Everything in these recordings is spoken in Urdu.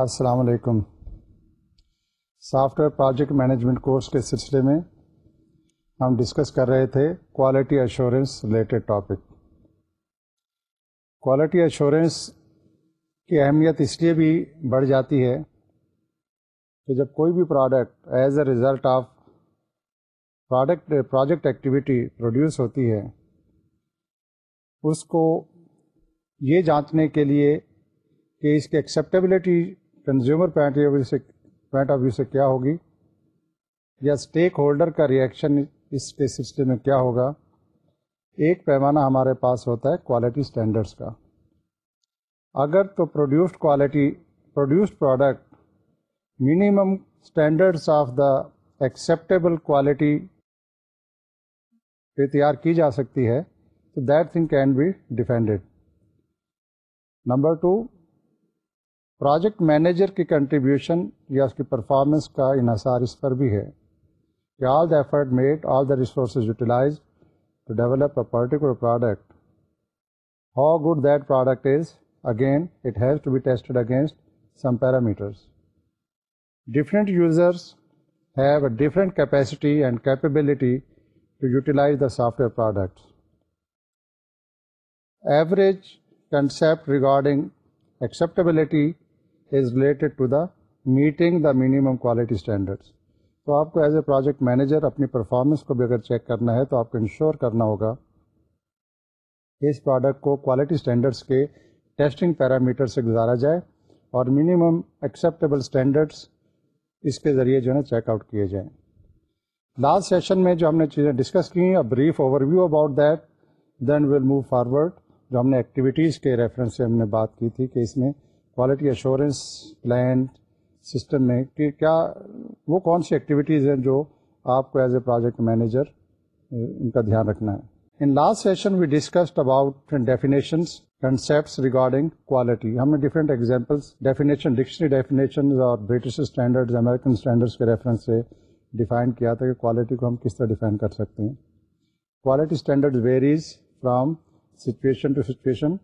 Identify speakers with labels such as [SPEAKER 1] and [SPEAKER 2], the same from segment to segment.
[SPEAKER 1] السلام علیکم software project management course کے سلسلے میں ہم ڈسکس کر رہے تھے quality assurance related topic quality assurance کی اہمیت اس لیے بھی بڑھ جاتی ہے کہ جب کوئی بھی product as a result of product project activity produce ہوتی ہے اس کو یہ جانچنے کے لیے کہ اس کی acceptability consumer point of view سے کیا ہوگی یا اسٹیک ہولڈر کا ریئیکشن اس کے سلسلے میں کیا ہوگا ایک پیمانہ ہمارے پاس ہوتا ہے کوالٹی اسٹینڈرڈس کا اگر تو produced quality produced product minimum standards of the acceptable quality پہ تیار کی جا سکتی ہے تو that thing can be defended number two project manager کی کنٹریبیوشن یا اس کی پرفارمنس کا انحصار اس پر بھی ہے کہ all the effort made all the resources utilise to develop a particular product how good that product is again it has to be tested against some parameters different users have a different capacity and capability to utilise the software products average concept regarding acceptability meeting the minimum تو آپ کو ایز اے پروجیکٹ مینیجر اپنی پرفارمنس کو بھی اگر چیک کرنا ہے تو آپ کو انشور کرنا ہوگا اس پروڈکٹ کو کوالٹی اسٹینڈرڈس کے ٹیسٹنگ پیرامیٹر سے گزارا جائے اور منیمم ایکسیپٹیبل اسٹینڈرڈس اس کے ذریعے جو ہے چیک آؤٹ کیے جائیں لاسٹ سیشن میں جو ہم نے چیزیں ڈسکس کی ہیں brief overview about that then will move forward جو ہم نے ایکٹیویٹیز کے ریفرنس سے ہم نے بات کی تھی کہ اس میں کوالٹی ایشورنس پلان سسٹم میں کہ کیا وہ کون سی ایکٹیویٹیز ہیں جو آپ کو ایز اے پروجیکٹ مینیجر ان کا دھیان رکھنا ہے ان last session we discussed about definitions concepts regarding quality ہم نے different examples definition dictionary definition اور برٹش اسٹینڈرڈ امیرکن اسٹینڈرڈس کے ریفرنس سے ڈیفائن کیا تھا کہ کوالٹی کو ہم کس طرح ڈیفائن کر سکتے ہیں quality standard varies from situation to situation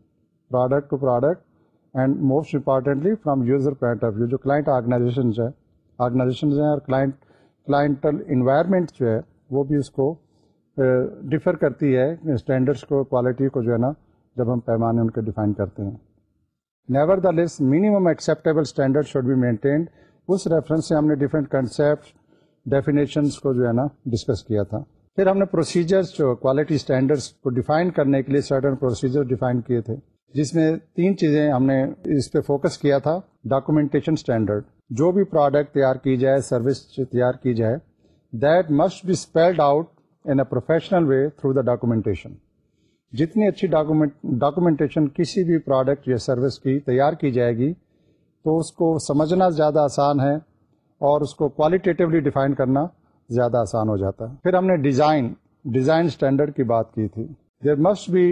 [SPEAKER 1] product to product and most importantly from user point of view جو کلائنٹ آرگنائزیشنز ہیں ہیں اور کلائنٹ کلائنٹل انوائرمنٹ جو ہے وہ بھی اس کو ڈفر uh, کرتی ہے اسٹینڈرڈس کو کوالٹی کو جو ہے نا جب ہم پیمانے ان کے ڈیفائن کرتے ہیں nevertheless minimum acceptable standard should be maintained اس ریفرنس سے ہم نے ڈفرینٹ کنسیپٹ ڈیفینیشنس کو جو ہے نا ڈسکس کیا تھا پھر ہم نے پروسیجرس جو کوالٹی اسٹینڈرڈس کو ڈیفائن کرنے کے لیے سرٹن پروسیجر ڈیفائن کیے تھے جس میں تین چیزیں ہم نے اس پہ فوکس کیا تھا ڈاکومینٹیشن اسٹینڈرڈ جو بھی پروڈکٹ تیار کی جائے سروس تیار کی جائے that must be spelled out in a professional way through the documentation جتنی اچھی ڈاکومنٹیشن کسی بھی پروڈکٹ یا سروس کی تیار کی جائے گی تو اس کو سمجھنا زیادہ آسان ہے اور اس کو کوالٹیٹیولی ڈیفائن کرنا زیادہ آسان ہو جاتا ہے پھر ہم نے ڈیزائن ڈیزائن اسٹینڈرڈ کی بات کی تھی there must be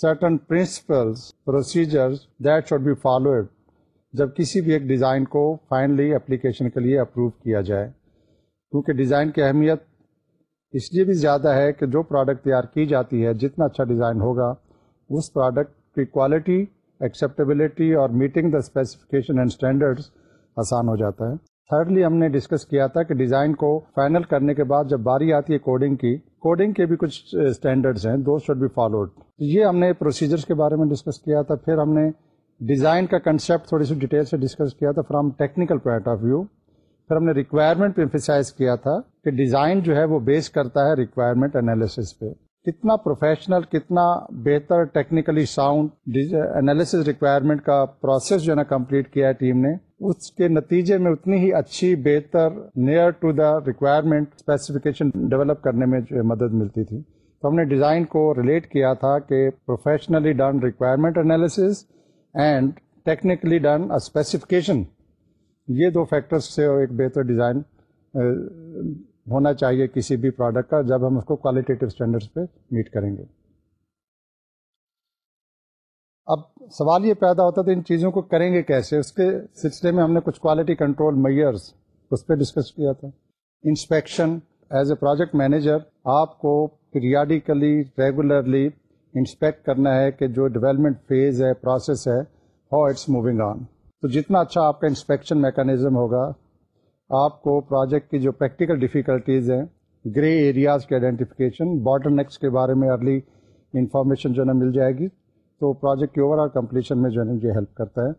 [SPEAKER 1] certain principles, procedures that should be followed جب کسی بھی ایک ڈیزائن کو فائنلی اپلیکیشن کے لیے اپروو کیا جائے کیونکہ ڈیزائن کی اہمیت اس لیے بھی زیادہ ہے کہ جو پروڈکٹ تیار کی جاتی ہے جتنا اچھا ڈیزائن ہوگا اس پروڈکٹ کی کوالٹی ایکسیپٹیبلٹی اور meeting the specification and standards آسان ہو جاتا ہے تھرڈلی ہم نے ڈسکس کیا تھا کہ ڈیزائن کو فائنل کرنے کے بعد جب باری آتی ہے کوڈنگ کی کوڈنگ کے بھی کچھ اسٹینڈرڈس ہیں شوڈ بی فالوڈ یہ ہم نے پروسیجر کے بارے میں ڈسکس کیا تھا پھر ہم نے ڈیزائن کا کنسپٹ تھوڑی سی ڈیٹیل سے ڈسکس کیا تھا from technical point of view پھر ہم نے ریکوائرمنٹ پہ کیا تھا کہ ڈیزائن جو ہے وہ بیس کرتا ہے ریکوائرمنٹ انالیس پہ کتنا پروفیشنل کتنا بہتر ٹیکنیکلی ساؤنڈ انالیسز ریکوائرمنٹ کا پروسیس جو ہے نا کمپلیٹ کیا ہے ٹیم نے اس کے نتیجے میں اتنی ہی اچھی بہتر near to the requirement specification develop کرنے میں جو مدد ملتی تھی تو ہم نے ڈیزائن کو ریلیٹ کیا تھا کہ professionally done requirement analysis and technically done specification یہ دو فیکٹرس سے ایک بہتر ڈیزائن ہونا چاہیے کسی بھی پروڈکٹ کا جب ہم اس کو کوالٹیٹیو اسٹینڈرڈس پہ میٹ کریں گے اب سوال یہ پیدا ہوتا ہے ان چیزوں کو کریں گے کیسے اس کے سلسلے میں ہم نے کچھ کوالٹی کنٹرول میئرس اس پہ ڈسکس کیا تھا inspection as a project manager آپ کو پیریاڈیکلی ریگولرلی انسپیکٹ کرنا ہے کہ جو ڈیولپمنٹ فیز ہے پروسیس ہے ہاؤ اٹس موونگ آن تو جتنا اچھا آپ کا انسپیکشن میکانزم ہوگا آپ کو پروجیکٹ کی جو پریکٹیکل ڈیفیکلٹیز ہیں گرے ایریاز کی آئیڈینٹیفیکیشن باٹر نیکس کے بارے میں ارلی انفارمیشن جو ہے نا مل جائے گی تو پروجیکٹ کی اوور آل کمپلیشن میں جو ہے نا ہیلپ کرتا ہے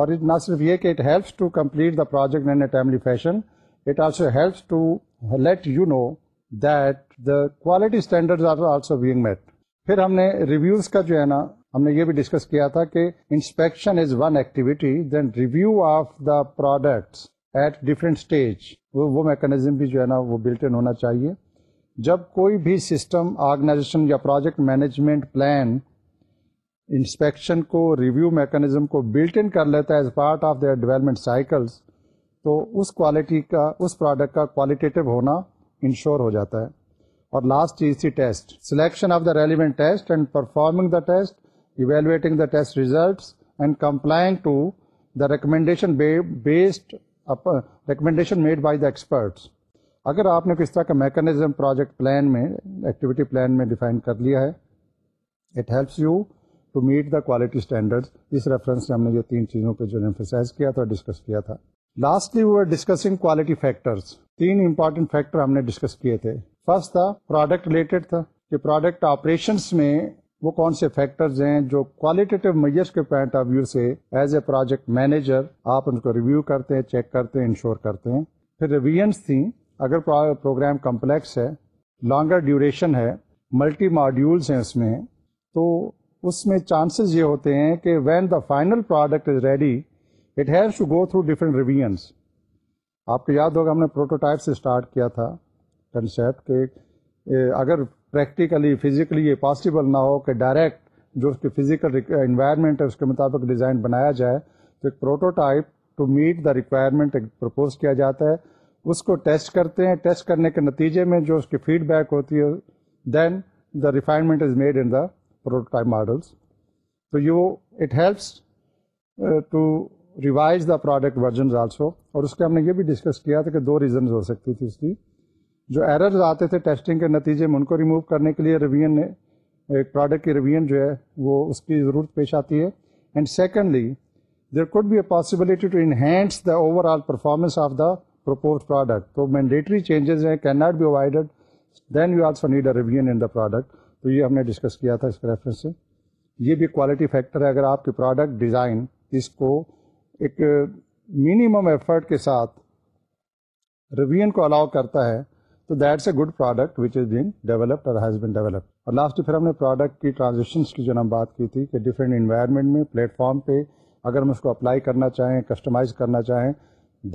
[SPEAKER 1] اور نہ صرف یہ کہ it helps to complete the project in a timely fashion it also helps to let you know that the quality standard are also being met پھر ہم نے ریویوز کا جو ہے نا ہم نے یہ بھی ڈسکس کیا تھا کہ inspection is one activity then review of the products at different stage وہ میکینزم بھی جو ہے نا وہ بلٹن ہونا چاہیے جب کوئی بھی سسٹم آرگنائزیشن یا پروجیکٹ مینجمنٹ پلان انسپیکشن کو ریویو میکانزم کو بلٹ ان کر لیتا ہے as part of their development cycles تو اس کوالٹی کا کا اس پروڈکٹ کوالٹیٹیو ہونا انشور ہو جاتا ہے اور لاسٹ چیز تھی test selection of the relevant test and performing the the test test evaluating results and complying to the recommendation based recommendation made by the experts اگر آپ نے کس طرح کا میکانزم پروجیکٹ پلان میں ایکٹیویٹی پلان میں ڈیفائن کر لیا ہے it helps you to meet the quality standard اس ریفرنس سے ہم نے یہ تین چیزوں پہ جو ایمفیسائز کیا تھا ڈسکس کیا تھا lastly we are discussing quality factors تین امپارٹینٹ فیکٹر ہم نے ڈسکس کیے تھے فرسٹ تھا پروڈکٹ ریلیٹڈ تھا کہ پروڈکٹ آپریشنس میں وہ کون سے فیکٹرز ہیں جو کوالٹیٹیو میئرس کے پوائنٹ آف ویو سے ایز اے پروجیکٹ مینیجر آپ ان کو ریویو کرتے ہیں چیک کرتے ہیں انشور کرتے ہیں پھر ریویژنس تھیں اگر پروگرام کمپلیکس ہے لانگر ڈیوریشن ہے ملٹی ماڈیولس ہیں اس میں تو اس میں چانسز یہ ہوتے ہیں کہ when the final product is ready it has to go through different revisions آپ کو یاد ہوگا ہم نے پروٹوٹائپ سے اسٹارٹ کیا تھا کنسیپٹ کہ اگر پریکٹیکلی فزیکلی یہ پاسبل نہ ہو کہ ڈائریکٹ جو اس کی فزیکل انوائرمنٹ ہے اس کے مطابق ڈیزائن بنایا جائے تو ایک prototype to meet the requirement ایک پرپوز کیا جاتا ہے اس کو ٹیسٹ کرتے ہیں ٹیسٹ کرنے کے نتیجے میں جو اس کی فیڈ بیک ہوتی ہے then the refinement is made in the models تو you it helps to revise the product versions also اور اس کے ہم نے یہ بھی ڈسکس کیا تھا کہ دو ریزنز ہو سکتی تھی اس کی جو ایررز آتے تھے ٹیسٹنگ کے نتیجے میں ان کو ریموو کرنے کے لیے ریویژن نے ایک پروڈکٹ کی ریویژن جو ہے وہ اس کی ضرورت پیش آتی ہے and secondly there could be a possibility to enhance the overall performance of the propose product تو مینڈیٹری چینجز ہیں can not be avoided then you also need a revision in the product تو یہ ہم نے ڈسکس کیا تھا اس کے ریفرنس سے یہ بھی کوالٹی فیکٹر ہے اگر آپ کی پروڈکٹ ڈیزائن اس کو ایک منیمم ایفرٹ کے ساتھ ریویژن کو الاؤ کرتا ہے تو that's a good product which is been developed اور ہیز بین ڈیولپڈ اور لاسٹ پھر ہم نے پروڈکٹ کی ٹرانزیکشنس کی جو نام بات کی تھی کہ ڈفرینٹ انوائرمنٹ میں پلیٹ فارم پہ اگر ہم اس کو اپلائی کرنا چاہیں کسٹمائز کرنا چاہیں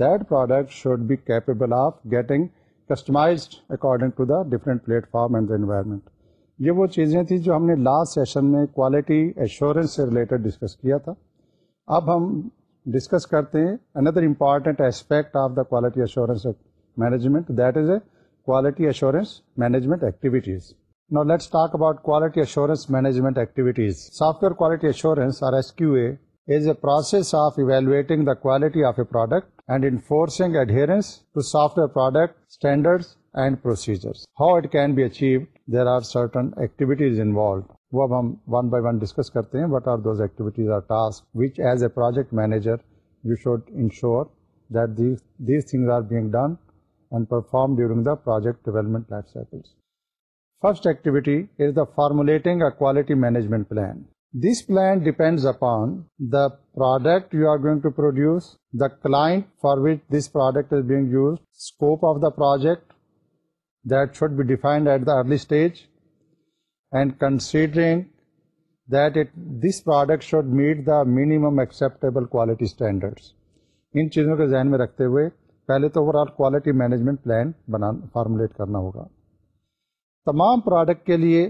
[SPEAKER 1] that product should be capable of getting customised according to the different platform and the environment یہ وہ چیزیں تھیں جو ہم نے لاسٹ سیشن میں کوالٹی ایشورنس سے ریلیٹڈ ڈسکس کیا تھا اب ہم ڈسکس کرتے ہیں اندر important aspect of the quality assurance management that is a quality assurance management activities. Now let's talk about quality assurance management activities. Software quality assurance or SQA is a process of evaluating the quality of a product and enforcing adherence to software product standards and procedures. How it can be achieved, there are certain activities involved. وہ اب ہم ون بائی ون ڈسکس کرتے ہیں what are those activities or task which as a project manager you should ensure that these things are being done first activity formulating اپونگیوسائنٹ for which this product of the project that she defined at the early stage and considering this product sheet the minimum acceptable ان چیزوں کے ذہن میں رکھتے ہوئے پہلے تو overall quality management plan بنا فارمولیٹ کرنا ہوگا تمام پروڈکٹ کے لیے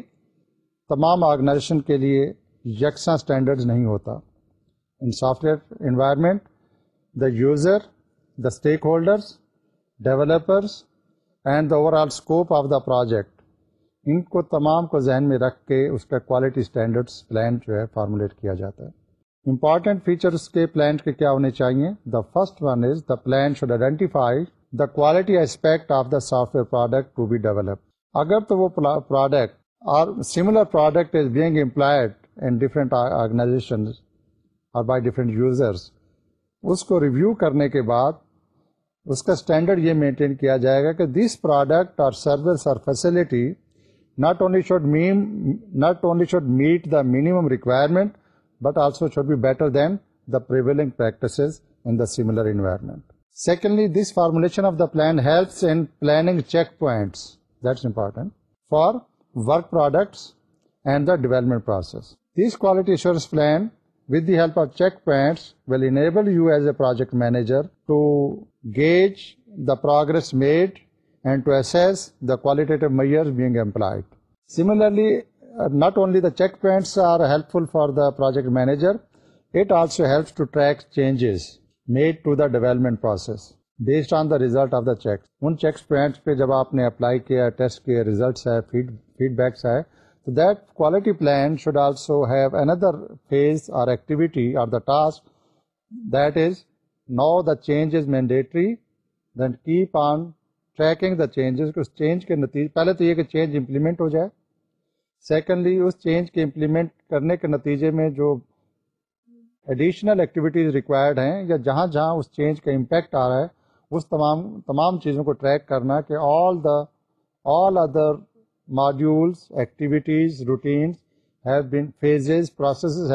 [SPEAKER 1] تمام آرگنائزیشن کے لیے یکساں اسٹینڈرڈ نہیں ہوتا in software environment the user the stakeholders developers and the overall scope of the project ان کو تمام کو ذہن میں رکھ کے اس کا کوالٹی اسٹینڈرڈس پلان جو ہے فارمولیٹ کیا جاتا ہے امپارٹینٹ فیچر کے پلانٹ کے کیا ہونے چاہیے the first one is the plan should identify the quality aspect of the software product to be develop اگر تو وہ پروڈکٹ اور similar product is being employed in different organization اور بائی ڈفرینٹ یوزرس اس کو ریویو کرنے کے بعد اس کا اسٹینڈرڈ یہ مینٹین کیا جائے گا کہ دس پروڈکٹ اور سروس اور facility not only should ma'am not only should meet the minimum requirement but also should بھی بیٹر دین دا پرگیزمنٹ secondly this formulation for product and the development process this quality plan with the help of check points will able you as a project manager to get the progress made and to assess the quality employed similarly not only the check points are helpful for the project manager it also help to track changes made to the development process based on the result of the check in check points پہ جب آپ نے اپلائی کیا نو the change is mandatory then keep on tracking the changes change کے نتیجے پہلے تو یہ کہ چینج امپلیمنٹ ہو جائے سیکنڈلی اس چینج کے امپلیمنٹ کرنے کے نتیجے میں جو ایڈیشنل ایکٹیویٹیز ریکوائرڈ ہیں یا جہاں جہاں اس چینج کا امپیکٹ آ رہا ہے اس تمام تمام چیزوں کو ٹریک کرنا کہ all the all other modules activities routines have have phases processes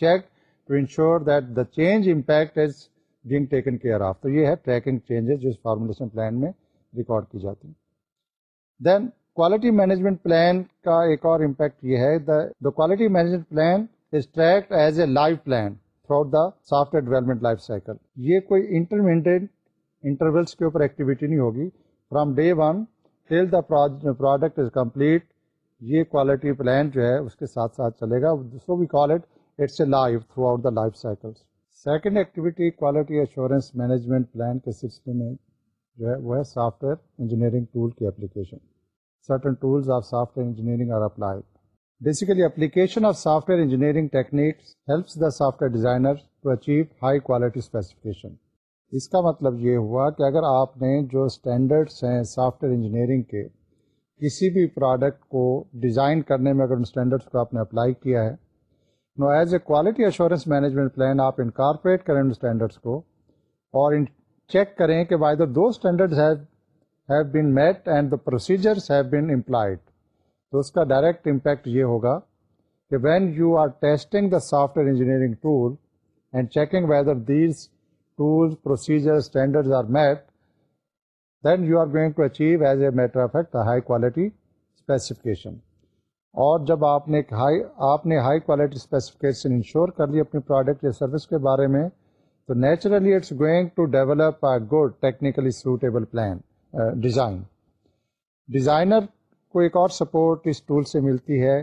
[SPEAKER 1] check to ensure that the change impact is being taken care of تو یہ ہے ٹریکنگ چینجز جو اس فارمولیشن پلان میں ریکارڈ کی جاتی ہیں دین کوالٹی مینجمنٹ پلان کا ایک اور امپیکٹ یہ ہے the quality management plan is tracked as a life plan throughout the software development life cycle یہ کوئی انٹرمیڈیٹ انٹرولس کے اوپر ایکٹیویٹی نہیں ہوگی from day one till the product is complete یہ کوالٹی پلان جو ہے اس کے ساتھ ساتھ چلے گا so we call it it's a life throughout the life cycle second activity quality assurance management plan کے سلسلے میں جو ہے وہ ہے سافٹ ویئر انجینئرنگ ٹول کی application certain tools of software engineering are applied. Basically, application of software engineering techniques helps the software designer to achieve high quality specification. اس کا مطلب یہ ہوا کہ اگر آپ نے جو اسٹینڈرڈس ہیں سافٹ ویئر انجینئرنگ کے کسی بھی پروڈکٹ کو ڈیزائن کرنے میں اگر اسٹینڈرڈس کو آپ نے اپلائی کیا ہے as a quality assurance management plan آپ انکارپوریٹ کریں اسٹینڈرڈس کو اور چیک کریں کہ why do standards have have been met employed تو اس کا ڈائریکٹ امپیکٹ یہ ہوگا کہ when you are testing the ware engineering tool and checking whether these specification اور جب آپ نے ہائی ہائی آپ نے کوالٹی اسپیسیفکیشن انشور کر لی اپنی پروڈکٹ یا سروس کے بارے میں تو naturally it's going to develop a good technically suitable plan design designer کو ایک اور سپورٹ اس ٹول سے ملتی ہے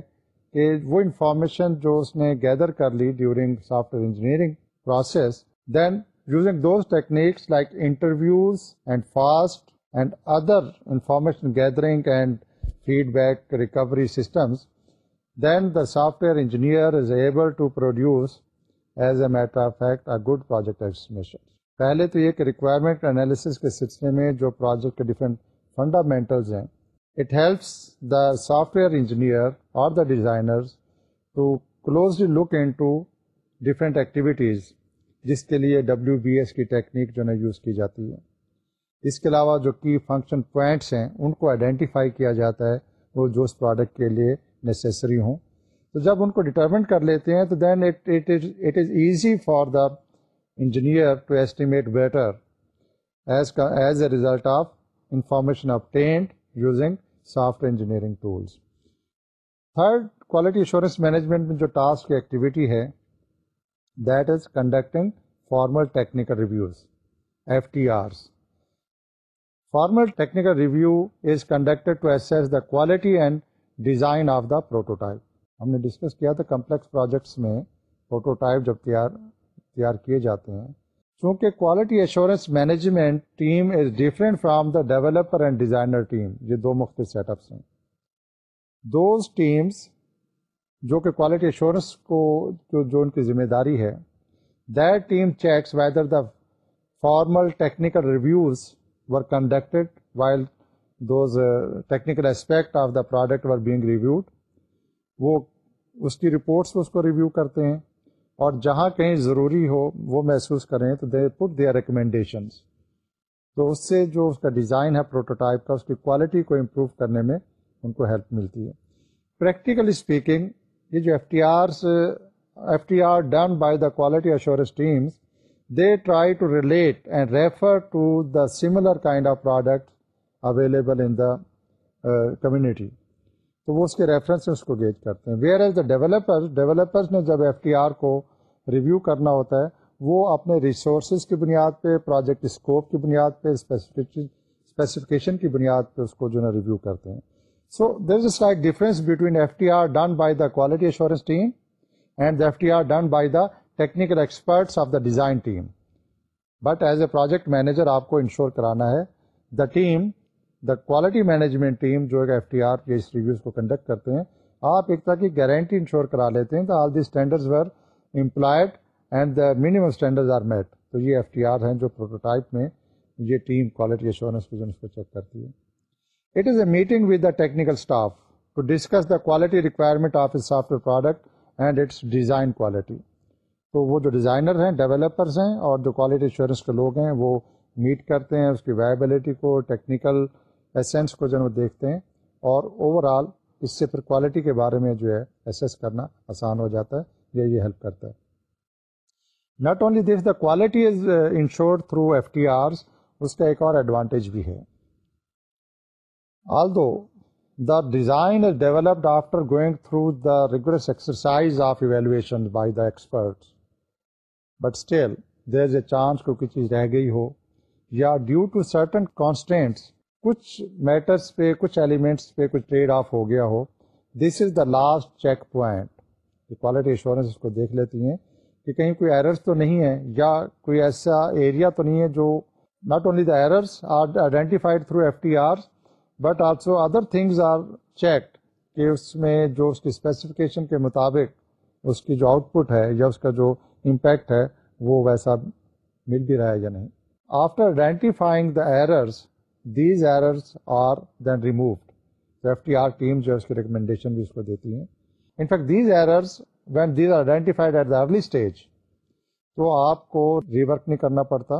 [SPEAKER 1] کہ وہ انفارمیشن جو اس نے گیدر کر لی during software engineering process then using those techniques like interviews and fast and other information gathering and feedback recovery systems then the software engineer is able to produce as a matter of fact a project estimation پہلے تو یہ کہ ریکوائرمنٹ انالیسس کے سلسلے میں جو پروجیکٹ کے ڈفرینٹ فنڈامینٹلز ہیں it helps the software engineer اور the designers to closely look in to different activities جس کے لیے ڈبلیو بی ایس کی ٹیکنیک جو ہے یوز کی جاتی ہے اس کے علاوہ جو کی فنکشن پوائنٹس ہیں ان کو آئیڈینٹیفائی کیا جاتا ہے وہ جو اس پروڈکٹ کے لیے نیسسری ہوں تو جب ان کو ڈٹرمنٹ کر لیتے ہیں تو then it it is easy for the engineer to estimate better as as a result of information obtained using software engineering tools third quality insurance management میں جو ٹاسک ایکٹیویٹی ہے that is conducting formal technical reviews F T Rs formal technical review is conducted to assess the quality and design of the prototype ہم نے ڈسکس کیا تھا کمپلیکس پروجیکٹس میں پروٹوٹائپ جب تیار تیار کیے جاتے ہیں چونکہ quality assurance management team is different from the developer and designer team یہ دو مختلف سیٹ اپس ہیں دوز ٹیمس جو کہ کوالٹی ایشورنس کو جو ان کی ذمہ داری ہے that team checks whether the formal technical reviews were conducted while those technical aspect of the product were being reviewed وہ اس کی رپورٹس اس کو ریویو کرتے ہیں اور جہاں کہیں ضروری ہو وہ محسوس کریں تو دے پٹ دیئر ریکمینڈیشنس تو اس سے جو اس کا ڈیزائن ہے پروٹوٹائپ کا اس کی کوالٹی کو امپروو کرنے میں ان کو ہیلپ ملتی ہے پریکٹیکلی اسپیکنگ یہ جو F T Rs F T R done by the quality assurance teams they try to relate and refer to the similar kind of product available in the community تو وہ اس کے ریفرنس میں اس کو گیج کرتے ہیں whereas the developer developers نے جب ایف ٹی آر کو ریویو کرنا ہوتا ہے وہ اپنے ریسورسز کی بنیاد پہ پروجیکٹ اسکوپ کی بنیاد پہ اسپیسیفکیشن کی بنیاد پہ اس کو جو ہے ریویو کرتے ہیں so there is like difference between F T R done by the quality assurance team and F T R done by the technical experts of the design team but as a project manager آپ کو انشور کرانا ہے the team the quality management team جو ہے ایف ٹی آر اس ریویوز کو کنڈکٹ کرتے ہیں آپ ایک طرح کی گارنٹی انشور کرا لیتے ہیں the all employed and the minimum standards are met تو یہ ایف ٹی آر ہیں جو پروٹوٹائپ میں یہ ٹیم کوالٹی انشورنس پہ جو کو چیک کرتی ہے it is a meeting with the technical staff to discuss the quality requirement of اس software product and its design quality تو وہ جو ڈیزائنر ہیں ڈیولپرس ہیں اور جو کوالٹی انشورنس کے لوگ ہیں وہ میٹ کرتے ہیں اس کی وائبلٹی کو ٹیکنیکل ایسنس کو جو دیکھتے ہیں اور اوور آل اس سے پھر کوالٹی کے بارے میں جو ہے کرنا آسان ہو جاتا ہے یہ ہیلپ کرتا ہے not only this the quality is ensured through F T Rs اس کا ایک اور ایڈوانٹیج بھی ہے آل دو the design is developed after going through the exercise of evaluation by the expert but still is a chance کو کوئی چیز رہ گئی ہو یا ڈیو ٹو سرٹن کانسٹینٹس کچھ میٹرس پہ کچھ ایلیمنٹس پہ کچھ ٹریڈ آف ہو گیا ہو this is the last check point quality insurance اس کو دیکھ لیتی ہیں کہ کہیں کوئی ایررس تو نہیں ہے یا کوئی ایسا ایریا تو نہیں ہے جو not only the errors identified through F T R but also other things are check کہ اس میں جو اس کی اسپیسیفکیشن کے مطابق اس کی جو آؤٹ پٹ ہے یا اس کا جو امپیکٹ ہے وہ ویسا مل بھی رہا ہے یا نہیں after identifying the errors early stage تو آپ کو ریورک نہیں کرنا پڑتا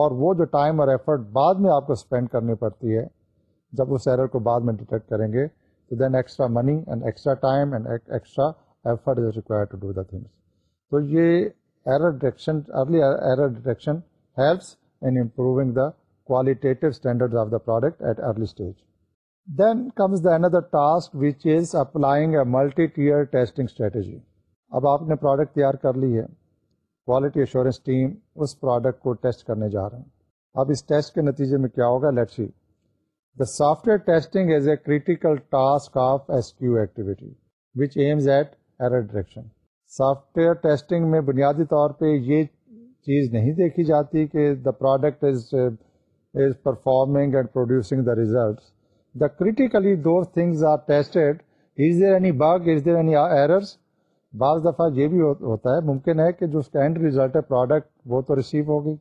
[SPEAKER 1] اور وہ جو ٹائم اور ایفرٹ بعد میں آپ کو اسپینڈ کرنی پڑتی ہے جب اس ایرر کو بعد میں ڈیٹیکٹ کریں گے تو then extra money and extra time and extra effort is require to do the things تو یہ ارلی اب آپ نے اب اس ٹیسٹ کے نتیجے میں کیا ہوگا see the software critical task of S direction software testing میں بنیادی طور پہ یہ چیز نہیں دیکھی جاتی کہ the product is is performing and producing the results. The critically those things are tested. Is there any bug? Is there any errors? بعض دفعہ یہ بھی ہوتا ہے ممکن ہے کہ جو اس کا اینڈ ریزلٹ ہے پروڈکٹ وہ تو ریسیو ہوگی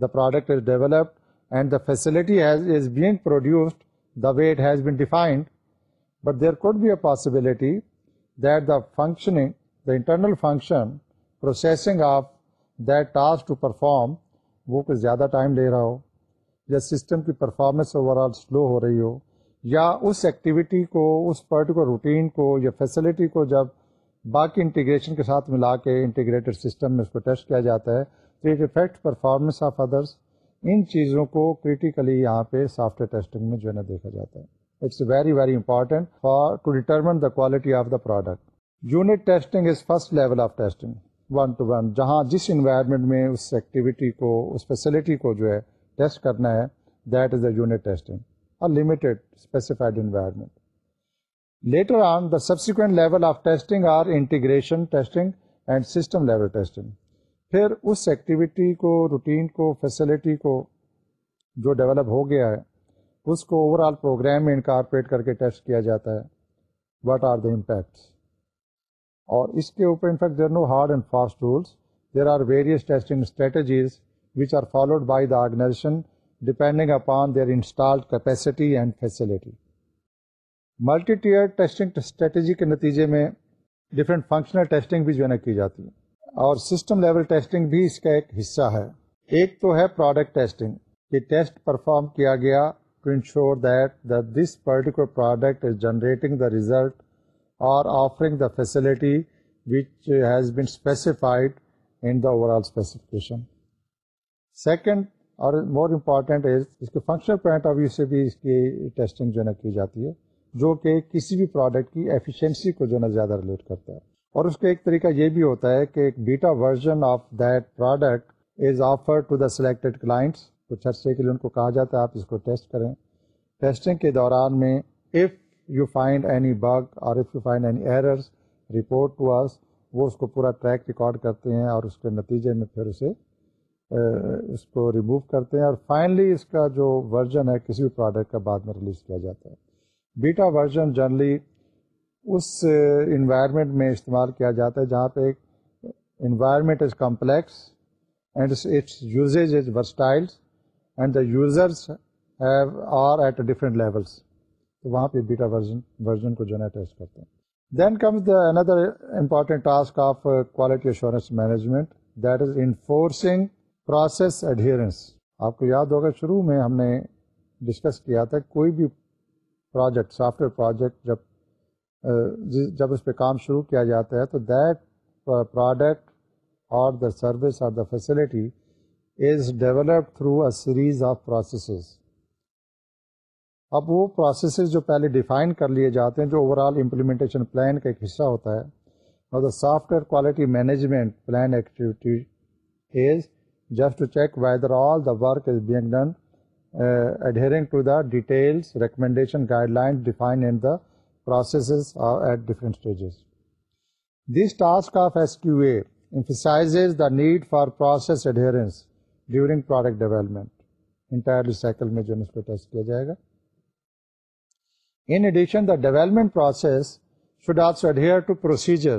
[SPEAKER 1] the product is developed and the facility has is being produced the weight has been defined but there could be a possibility that the functioning the internal function processing of that task to perform وہ کچھ زیادہ ٹائم لے رہا ہو یا سسٹم کی پرفارمنس اوور آل سلو ہو رہی ہو یا اس ایکٹیویٹی کو اس پرٹیکولر روٹین کو یا فیسلٹی کو جب باقی انٹیگریشن کے ساتھ ملا کے انٹیگریٹڈ سسٹم میں اس کو ٹیسٹ کیا جاتا ہے تو افیکٹ پرفارمنس آف ادرس ان چیزوں کو کریٹیکلی یہاں پہ سافٹ ویئر ٹیسٹنگ میں جو ہے نا دیکھا جاتا ہے it's very very important for to determine the quality of the product unit testing is first level of testing one one two جہاں جس انوائرمنٹ میں اس ایکٹیویٹی کو اس فیسلٹی کو جو ہے ٹیسٹ کرنا ہے that is a unit testing a limited specified environment later on the subsequent level of testing are integration testing and system level testing پھر اس ایکٹیویٹی کو روٹین کو فیسلٹی کو جو ڈیولپ ہو گیا ہے اس کو اوور آل پروگرام میں انکارپریٹ کر کے ٹیسٹ کیا جاتا ہے واٹ آر دا امپیکٹس اور اس کے اوپر in fact there no hard and fast rules there are various testing strategies multi میں ریزلٹ اور سیکنڈ اور مور امپارٹینٹ از اس کے فنکشنل پوائنٹ آف ویو سے بھی اس کی ٹیسٹنگ جو ہے نا کی جاتی ہے جو کہ کسی بھی پروڈکٹ کی ایفیشنسی کو جو ہے نا زیادہ ریلیٹ کرتا ہے اور اس کا ایک طریقہ یہ بھی ہوتا ہے کہ ایک beta version of that product is offer to the selected clients کچھ عرصے کے لیے ان کو کہا جاتا ہے آپ اس کو ٹیسٹ کریں ٹیسٹنگ کے دوران میں if you find any bug اور you find any report to وہ اس کو پورا ٹریک ریکارڈ کرتے ہیں اور اس کے نتیجے میں پھر اسے اس کو ریموو کرتے ہیں اور فائنلی اس کا جو ورژن ہے کسی بھی پروڈکٹ کا بعد میں ریلیز کیا جاتا ہے بیٹا ورژن جنرلی اس انوائرمنٹ میں استعمال کیا جاتا ہے جہاں پہ ایک environment is complex and its uses is versatile and the users have are at different levels تو وہاں پہ بیٹا ورژن ورژن کو جو ہے ٹیسٹ کرتے ہیں then comes the another important task of quality insurance management that is enforcing process adherence آپ کو یاد ہوگا شروع میں ہم نے ڈسکس کیا تھا کوئی بھی پروجیکٹ سافٹ ویئر پروجیکٹ جب جب اس پہ کام شروع کیا جاتا ہے تو دیٹ پروڈکٹ اور دا سروس اور the facility is develop through a series of processes اب وہ پروسیسز جو پہلے ڈیفائن کر لیے جاتے ہیں جو اوور آل امپلیمنٹیشن پلان کا ایک حصہ ہوتا ہے اور the software quality management plan activity is just to check weathering to the detail recommendation guideline of excuse the need فارس ڈیورنگ پروڈکٹ ڈیویلپمنٹل میں جو نا اس کو ٹیسٹ کیا جائے گا development process should as adhere to procedure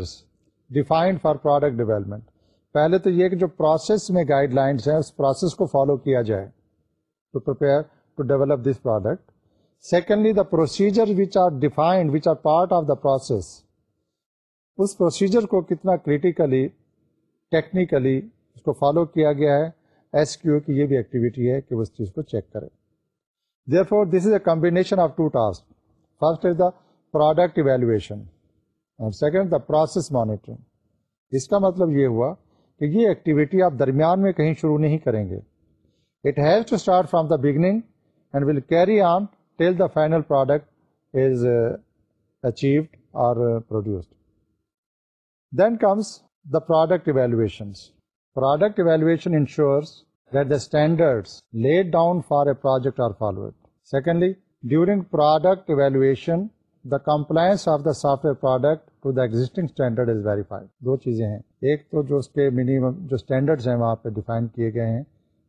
[SPEAKER 1] development پہلے تو یہ کہ جو پروسیس میں گائیڈ لائنس ہیں اس پروسیس کو فالو کیا جائے to to develop this product secondly the procedure which are defined which are part of the process اس پروسیجر کو کتنا کریٹیکلی ٹیکنیکلی اس کو فالو کیا گیا ہے ایس کیو کی یہ بھی ایکٹیویٹی ہے کہ وہ اس چیز کو چیک کرے دیر four this is a combination of two task first is the product evaluation اور سیکنڈ دا پروسیس مانیٹرنگ اس کا مطلب یہ ہوا کہ یہ ایکٹیویٹی آپ درمیان میں کہیں شروع نہیں کریں گے it has to start from the beginning and will carry on till the final product is achieved اور produced then comes the product evaluations product evaluation insures a project are followed secondly during product evaluation the compliance of the software is verified دو چیزیں ہیں ایک تو جو اس کے منیمم جو اسٹینڈرڈس ہیں وہاں پہ ڈیفائن کیے گئے ہیں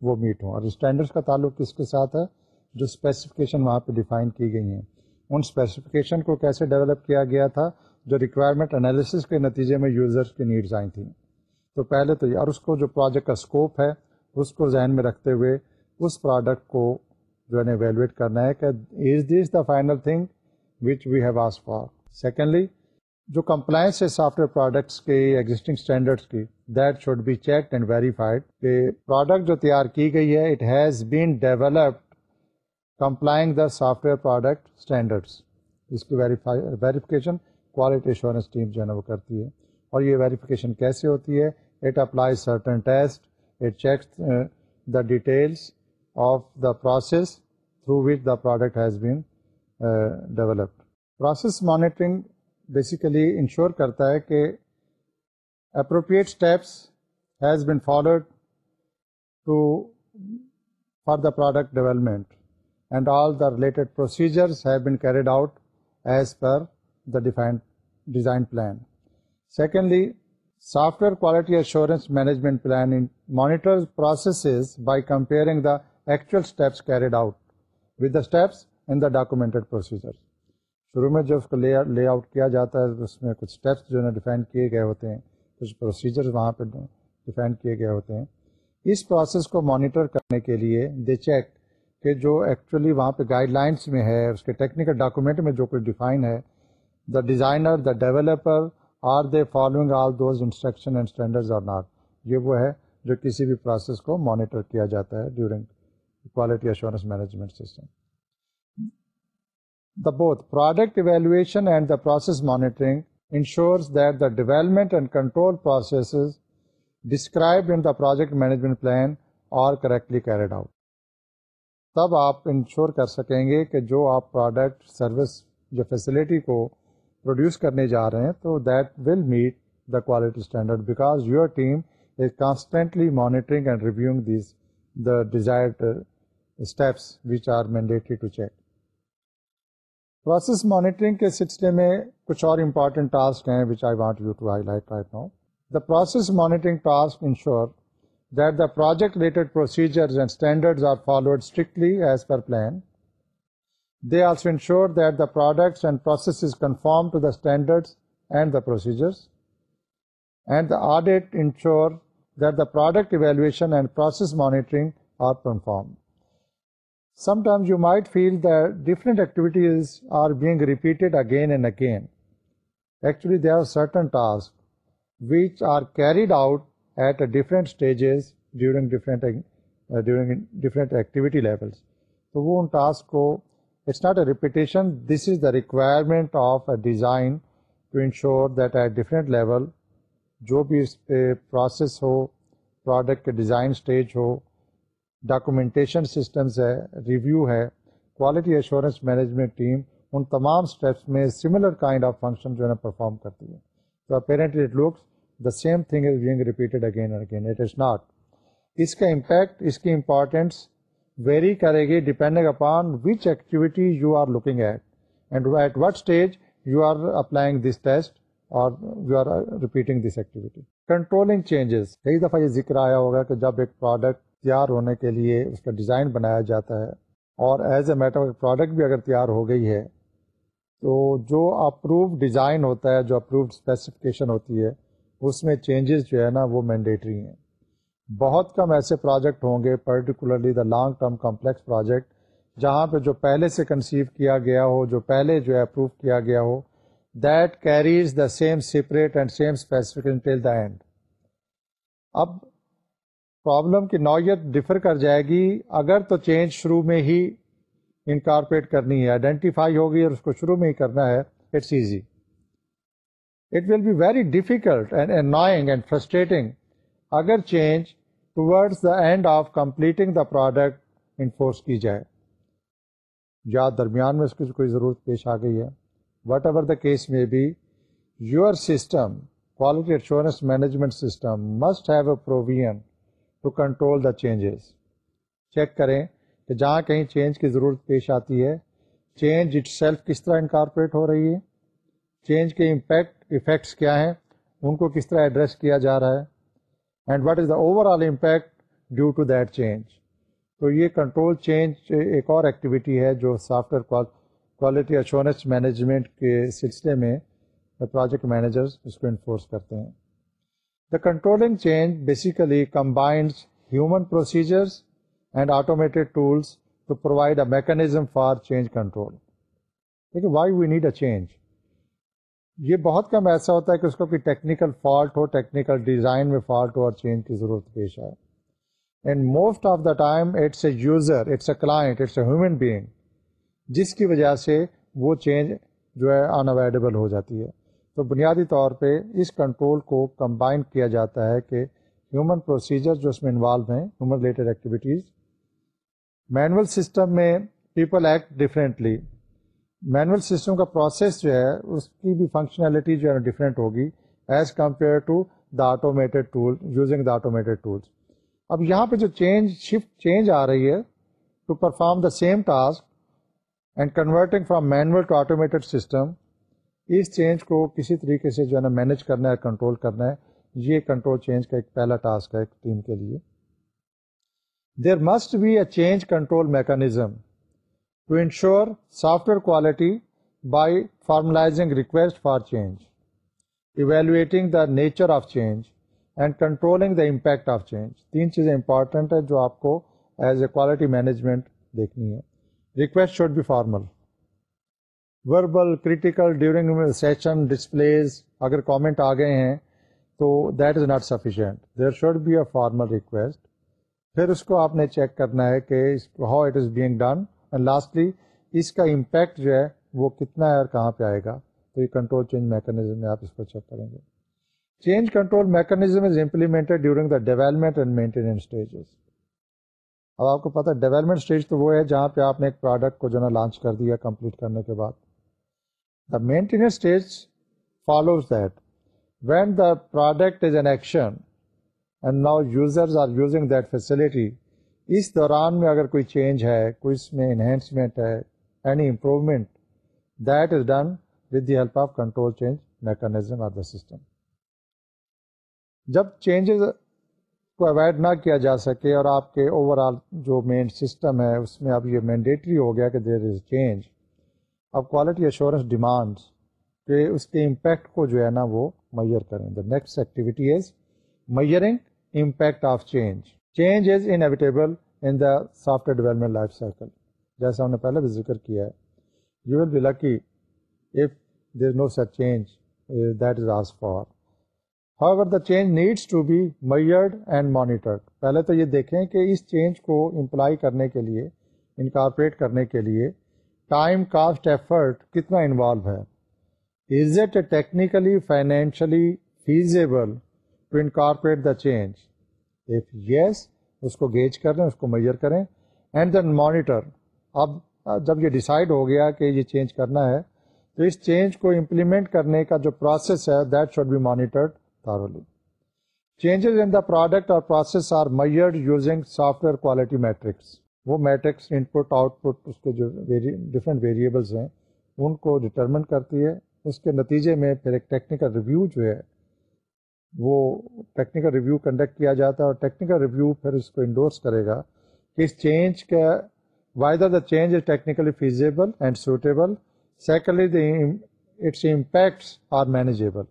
[SPEAKER 1] وہ میٹ ہوں اور اسٹینڈرڈس کا تعلق کس کے ساتھ ہے جو اسپیسیفکیشن وہاں پہ ڈیفائن کی گئی ہیں ان اسپیسیفکیشن کو کیسے ڈیولپ کیا گیا تھا جو ریکوائرمنٹ انالیسس کے نتیجے میں یوزرس کی نیڈز آئی تھیں تو پہلے تو یہ اور اس کو جو پروجیکٹ کا اسکوپ ہے اس کو ذہن میں رکھتے ہوئے اس پروڈکٹ کو جو ہے نا ویلوئیٹ کرنا ہے کہ is this the final thing which we have as for secondly جو کمپلائنس ہے سافٹ ویئر پروڈکٹس کے ایگزٹنگ اسٹینڈرڈس کی that should be check and verified کہ پروڈکٹ جو تیار کی گئی ہے it has been developed complying the software product standards اس کی ویریفیکیشن کوالٹی انشورنس ٹیم جو ہے نا وہ کرتی ہے اور یہ ویریفیکیشن کیسے ہوتی ہے it apply certain test it check the details of the process through which the product has been developed process monitoring basically ensure کرتا ہے کہ appropriate steps has been followed to for the product development and all the related procedures have been carried out as per the define design plan secondly software quality assurance management plan monitor processes by comparing the actual steps carried out with the steps in the documented procedure شروع میں جب اس کو لے آؤٹ کیا جاتا ہے اس میں کچھ اسٹیپس جو ہے نا ڈیفائن کیے گئے ہوتے ہیں کچھ پروسیجر وہاں پہ ڈیفائن کیے گئے ہوتے ہیں اس پروسیس کو مانیٹر کرنے کے لیے دے چیک کہ جو ایکچولی وہاں پہ گائیڈ لائنس میں ہے اس کے ٹیکنیکل ڈاکومنٹ میں جو کچھ ڈیفائن ہے the designer the developer are they following all those instruction and standards or not یہ وہ ہے جو کسی بھی پروسیس کو مانیٹر کیا جاتا ہے during quality assurance management system the both product evaluation and the ensures monitoring the the and and control processes describe the project management plan are correctly carried out تب آپ انشور کر سکیں گے کہ جو آپ پروڈکٹ سروس جو فیسلٹی کو پروڈیوس کرنے جا رہے ہیں تو that will meet the quality standard because your team is constantly monitoring and reviewing these the desire steps which are mandatory to check process monitoring کے سلسلے میں کچھ اور امپورٹنٹ ٹاسک ہیں which I want you to highlight I know the process monitoring task ensure that the project related procedures and standards are followed strictly as per plan they also ensure that the products and process is conform to the standard and the procedures and the audit ensure that the product evaluation and process monitoring are کنفارمڈ some times you might feel that different activities are being repeated again and again actually there certain task which are carried out at a different stages during different activity levels تو وہ ان ٹاسک کو it's not a repetition this is the requirement of a design to ensure that at different level جو بھی اس پہ پروسیس ہو پروڈکٹ کے ڈیزائن اسٹیج ہو ڈاکومنٹیشن سسٹمز ہے ریویو ہے کوالٹی ایشورنس مینجمنٹ ٹیم ان تمام اسٹیپس میں سملر کائنڈ آف فنکشن جو ہے نا پرفارم کرتی ہے تو apparently it looks the same thing is being repeated again and again it is not اس کا امپیکٹ اس کی امپارٹینس ویری کرے گی depending upon which activity you are looking at and at what stage you are applying this test اور you are repeating this activity controlling changes کئی دفعہ یہ ذکر آیا ہوگا کہ جب ایک پروڈکٹ تیار ہونے کے لیے اس کا ڈیزائن بنایا جاتا ہے اور ایز اے میٹر پروڈکٹ بھی اگر تیار ہو گئی ہے تو جو اپروو ڈیزائن ہوتا ہے جو اسپیسیفکیشن ہوتی ہے اس میں چینجز جو ہے نا وہ مینڈیٹری ہیں بہت کم ایسے پروجیکٹ ہوں گے particularly the long term complex project جہاں پہ جو پہلے سے کنسیو کیا گیا ہو جو پہلے جو ہے اپروو کیا گیا ہو that carries the same spirit and same till the end اب پرابلم کی نوعیت ڈفر کر جائے گی اگر تو چینج شروع میں ہی انکارپوریٹ کرنی ہے آئیڈینٹیفائی ہوگی اور اس کو شروع میں ہی کرنا ہے it's easy it will be very difficult and annoying and frustrating اگر change towards the end of completing the product enforce کی جائے یا درمیان میں اس کی کوئی ضرورت پیش آ گئی ہے وٹ ایور دا کیس میں be your system quality assurance management system must have a provision to control the changes check کریں کہ جہاں کہیں چینج کی ضرورت پیش آتی ہے چینج اٹ سیلف کس طرح انکارپوریٹ ہو رہی ہے چینج کے امپیکٹ افیکٹس کیا ہیں ان کو کس طرح ایڈریس کیا جا رہا ہے and what is the over all impact due to that change تو یہ کنٹرول چینج ایک اور ایکٹیویٹی ہے جو software quality assurance management کے سلسلے میں پروجیکٹ مینیجرز اس کو انفورس کرتے ہیں The controlling change basically combines human procedures and automated tools to provide a mechanism for change control. لیکن why we need a change? یہ بہت کم ایسا ہوتا ہے کہ اس کو کوئی ٹیکنیکل فالٹ ہو ٹیکنیکل ڈیزائن میں فالٹ ہو اور چینج کی ضرورت پیش آئے and most of the time it's a user it's a client it's a human being جس کی وجہ سے وہ چینج جو ہے ان ہو جاتی ہے تو بنیادی طور پہ اس کنٹرول کو کمبائن کیا جاتا ہے کہ ہیومن پروسیجر جو اس میں انوالو ہیں human related activities manual system میں people act differently manual system کا پروسیس جو ہے اس کی بھی فنکشنالٹی جو ہے نا ڈفرینٹ ہوگی as compare to the automated tool using the automated tools اب یہاں پہ جو چینج شفٹ چینج آ رہی ہے to perform the same task and converting from manual to automated system اس چینج کو کسی طریقے سے جو ہے نا مینج کرنا ہے کنٹرول کرنا ہے یہ کنٹرول چینج کا ایک پہلا ٹاسک ہے ایک ٹیم کے لیے there must be a change control mechanism to ensure software quality by formalising request for change evaluating the nature of change and controlling the impact of change تین چیزیں امپارٹنٹ ہیں جو آپ کو ایز اے کوالٹی مینجمنٹ دیکھنی ہے request should be formal verbal critical during session displays اگر کامنٹ آ گئے ہیں تو that is not sufficient there should be a formal request پھر اس کو آپ نے چیک کرنا ہے کہ how it is being done and lastly اس کا امپیکٹ جو ہے وہ کتنا ہے اور کہاں پہ آئے گا تو یہ کنٹرول چینج میکینزم میں آپ اس کو چیک کریں گے change control mechanism is implemented during the development and maintenance stages اب آپ کو پتا ڈیولپمنٹ اسٹیج تو وہ ہے جہاں پہ آپ نے ایک پروڈکٹ کو جو ہے نا لانچ کر دیا کمپلیٹ کرنے کے بعد maintenance stage follows that when the product is in action and know users are using that facility اس دوران میں اگر کوئی چینج ہے کوئی اس میں انہینسمنٹ ہے any improvement that is done with the help of control change mechanism of the system جب چینجز کو اوائڈ نہ کیا جا سکے اور آپ کے اوور آل جو مین سسٹم ہے اس میں اب یہ مینڈیٹری ہو گیا کہ دیر از چینج اب کوالٹی ایشورنس ڈیمانڈ کے اس کے امپیکٹ کو جو ہے نا وہ میئر کریں the next activity is measuring impact of change change is inevitable in the software development life cycle جیسا ہم نے پہلے بھی ذکر کیا ہے you will be lucky if there no such change that is as far how the change needs to be measured and monitored پہلے تو یہ دیکھیں کہ اس چینج کو امپلائی کرنے کے لیے انکارپوریٹ کرنے کے لیے ٹائم کاسٹ ایفرٹ کتنا انوالو ہے is it technically financially feasible to incorporate the change yes اس کو گیج کر لیں اس کو میئر کریں اینڈ دین مانیٹر اب جب یہ ڈیسائڈ ہو گیا کہ یہ چینج کرنا ہے تو اس چینج کو امپلیمنٹ کرنے کا جو پروسیس ہے that should be monitored changes in the product اور process are measured using software quality metrics وہ metrics input output اس کے جو ڈفرینٹ ویریبلس ہیں ان کو ڈٹرمن کرتی ہے اس کے نتیجے میں پھر ایک ٹیکنیکل ریویو جو ہے وہ ٹیکنیکل ریویو کنڈکٹ کیا جاتا ہے اور ٹیکنیکل ریویو پھر اس کو انڈورس کرے گا کہ اس چینج کا whether the change is technically feasible and suitable secondly impacts are manageable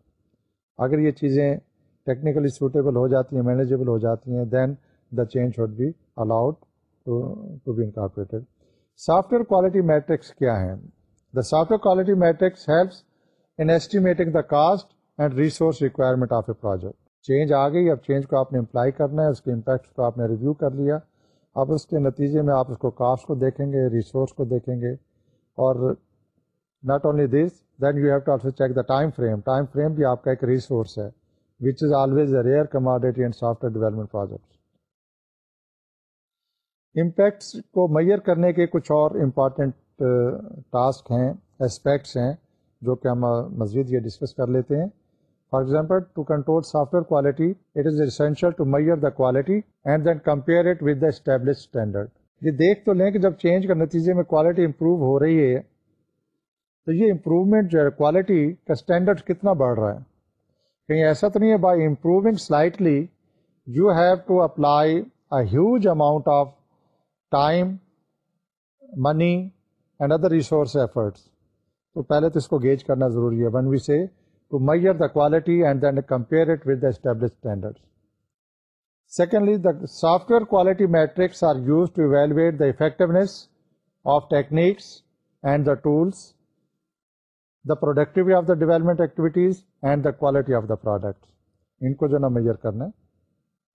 [SPEAKER 1] اگر یہ چیزیں ٹیکنیکلی سوٹیبل ہو جاتی ہیں مینیجیبل ہو جاتی ہیں then the change should be allowed to be software quality metrics کیا the the software quality metrics helps in estimating cost and resource requirement of a project change آ گئی اب چینج کو آپ نے امپلائی کرنا ہے اس کے امپیکٹس کو آپ نے ریویو کر لیا اب اس کے نتیجے میں آپ اس کو کاسٹ کو دیکھیں گے ریسورس کو دیکھیں گے اور not only this then you have to also check the time frame time frame بھی آپ کا ایک ریسورس ہے which is always a rare commodity and software development projects impacts کو میئر کرنے کے کچھ اور امپارٹینٹ ٹاسک ہیں اسپیکٹس ہیں جو کہ ہم مزید یہ ڈسکس کر لیتے ہیں for example to control software quality it is essential to measure the quality and then compare it with the establish standard یہ دیکھ تو لیں کہ جب چینج کے نتیجے میں کوالٹی امپروو ہو رہی ہے تو یہ امپروومنٹ جو ہے کوالٹی کا اسٹینڈرڈ کتنا بڑھ رہا ہے کہیں ایسا تو نہیں ہے by improving slightly you have to apply a huge amount of time money and other resource efforts تو پہلے تو اس کو گیج کرنا ضروری ہے ون وی سے to measure the quality and then compare it with the establish secondly the software quality metrics are use to evaluate the effectiveness of techniques and the tools the productivity of the development activities and the quality of the product ان کو جو ہے نا میئر کرنا ہے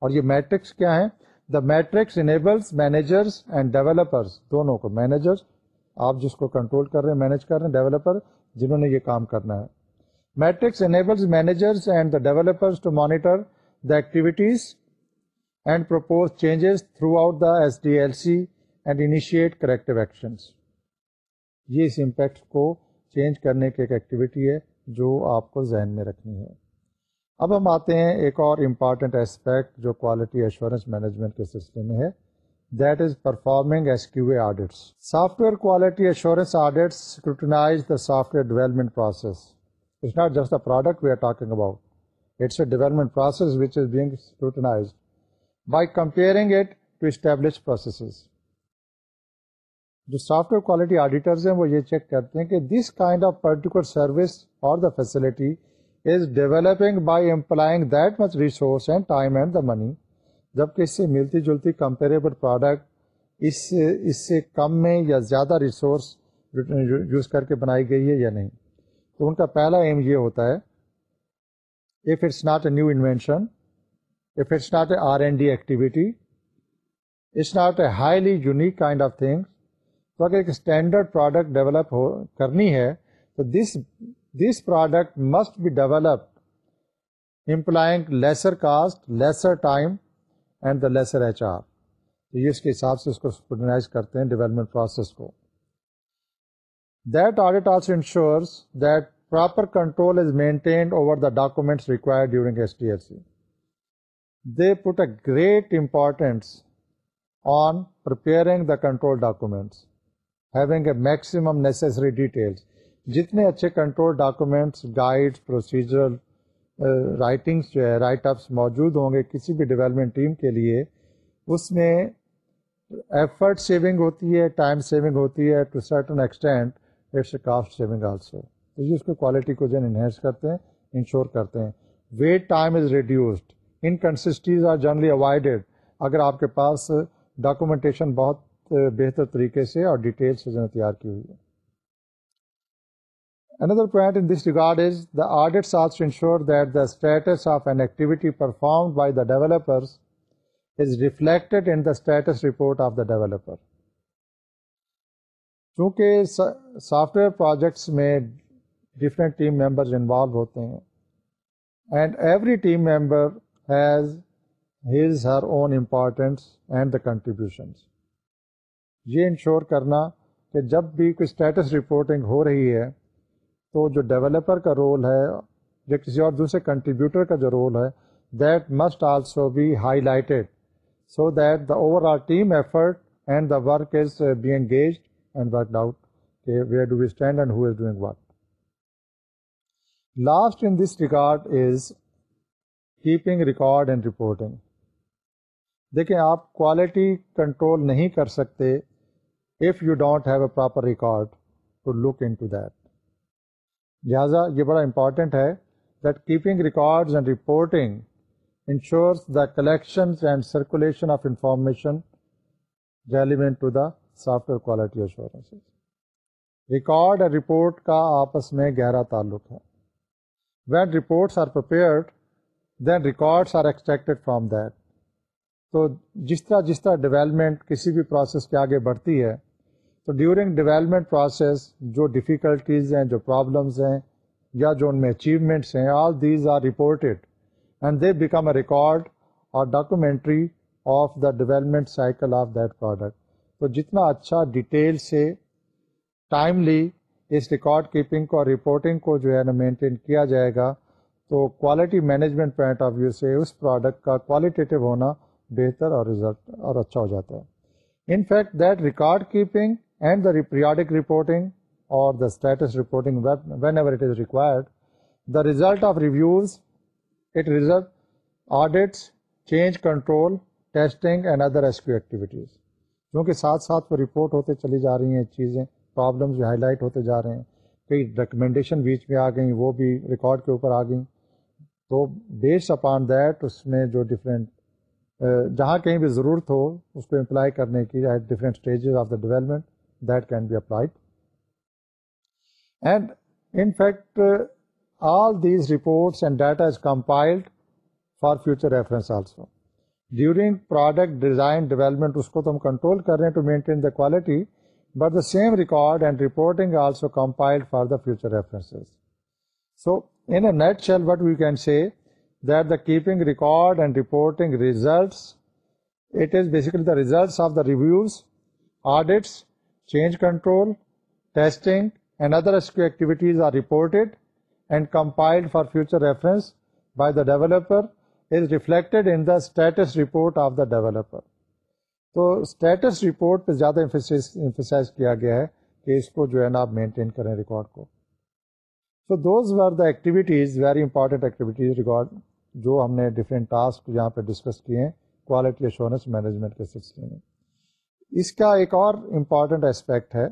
[SPEAKER 1] اور یہ میٹرکس کیا ہیں the metrics enables managers and developers دونوں کو مینیجرس آپ جس کو کنٹرول کر رہے ہیں مینیج کر رہے ہیں ڈیولپر جنہوں نے یہ کام کرنا ہے metrics managers and the developers to monitor the activities and changes throughout the S D L C and initiate corrective actions یہ اس امپیکٹ کو چینج کرنے کی ایک ایکٹیویٹی ہے جو آپ کو ذہن میں رکھنی ہے اب ہم آتے ہیں ایک اور امپارٹنٹ اسپیکٹ جو کوالٹی ایشورنس مینجمنٹ کے سلسلے میں ہے that is performing S Q A audits software quality assurance audits scrutinize the software development process it's not just the product we are talking about it's a development process which is being scrutinize by comparing it to establish processes جو سافٹ ویئر کوالٹی آڈیٹرز ہیں وہ یہ چیک کرتے ہیں کہ this kind of particular service اور the facility and by employing and the money جبکہ اس سے ملتی جلتی کمپیریبل پروڈکٹ اس اس سے کم میں یا زیادہ ریسورس یوز کر کے بنائی گئی ہے یا نہیں تو ان کا پہلا ایم یہ ہوتا ہے if it's not a new invention انوینشنٹی it's not a highly unique kind of thing تو اگر ایک اسٹینڈرڈ پروڈکٹ ڈیولپ کرنی ہے تو this this product must be develop employing lesser cost lesser time and the lesser H R کے حساب سے اس کو کرتے ہیں ڈیولپمنٹ پروسیس کو that audit also ensures that proper control is maintained over the documents require during S T F C they put a great importance on preparing the control documents having a maximum necessary details جتنے اچھے control documents guide procedural writings جو ہے رائٹ اپس موجود ہوں گے کسی بھی ڈیولپمنٹ ٹیم کے لیے اس میں ایفرٹ سیونگ ہوتی ہے ٹائم سیونگ ہوتی ہے to certain extent it's a cost saving also تو یہ اس کی کوالٹی کو جو ہے انہینس کرتے ہیں انشور کرتے ہیں wait time is reduced inconsistencies are generally avoided اگر آپ کے پاس ڈاکومنٹیشن بہت uh, بہتر طریقے سے اور سے جو تیار کی ہوئی ہے اندر point in this regard is the audits ensure status perform by the ڈیولپرٹیڈ in the status report of the developer چونکہ سافٹ ویئر پروجیکٹس میں ڈفرینٹ ٹیم ممبرز انوالو ہوتے ہیں and every team member has has her own importance and the contributions یہ انشور کرنا کہ جب بھی کوئی اسٹیٹس رپورٹنگ ہو رہی ہے تو جو ڈیولپر کا رول ہے یا کسی اور دوسرے کنٹریبیوٹر کا جو رول ہے that must also be highlighted so that the overall team effort and the work is be engage and work out کہ where do we stand and who is doing what last in this record is keeping record and reporting دیکھیں آپ کوالٹی کنٹرول نہیں کر سکتے if you don't have a proper record to look in to that لہٰذا یہ بڑا امپورٹنٹ ہے that keeping records and reporting ensures the collection of information relevant to the software quality assurance record report کا آپس میں گہرا تعلق ہے when reports are then records are extracted from that تو جس طرح جس طرح ڈیولپمنٹ کسی بھی پروسیس کے آگے بڑھتی ہے تو ڈیورنگ ڈیولپمنٹ پروسیس جو ڈیفیکلٹیز ہیں جو پرابلمس ہیں یا جو ان میں اچیومنٹس ہیں all these are reported and they become a record اور documentary of the development cycle of that product تو جتنا اچھا ڈیٹیل سے ٹائملی اس ریکارڈ کیپنگ کو اور رپورٹنگ کو جو ہے نا مینٹین کیا جائے گا تو quality management point of view سے اس پروڈکٹ کا کوالٹیٹیو ہونا بہتر اور رزلٹ اور اچھا ہو جاتا ہے in fact that record keeping and داپریڈک رپورٹنگ اور the status reporting whenever it is required the result of reviews it audits change control testing and other rescue activities کیونکہ ساتھ ساتھ وہ رپورٹ ہوتے چلی جا رہی ہیں چیزیں پرابلمس بھی ہائی لائٹ ہوتے جا رہے ہیں کئی ریکمنڈیشن بیچ میں آ گئیں وہ بھی ریکارڈ کے اوپر آ گئیں تو بیسڈ اپان دیٹ اس میں جو ڈفرینٹ جہاں کہیں بھی ضرورت ہو اس کو امپلائی کرنے کی different stages of the development future during product design development اس کو ہم کنٹرول کر رہے ہیں quality but the same record and reporting also compiled for the future keeping record and reporting results it is basically the result of the reviews audits change control testing and compiled for future تو پہ زیادہ کیا گیا ہے کہ اس کو جو ہے نا آپ مینٹین کریں ریکارڈ کو so those are the activities activities very record جو ہم نے ڈفرینٹ ٹاسک یہاں پہ ڈسکس کیے ہیں کوالٹی ایشورنس مینجمنٹ کے سلسلے میں اس کا ایک اور امپورٹنٹ اسپیکٹ ہے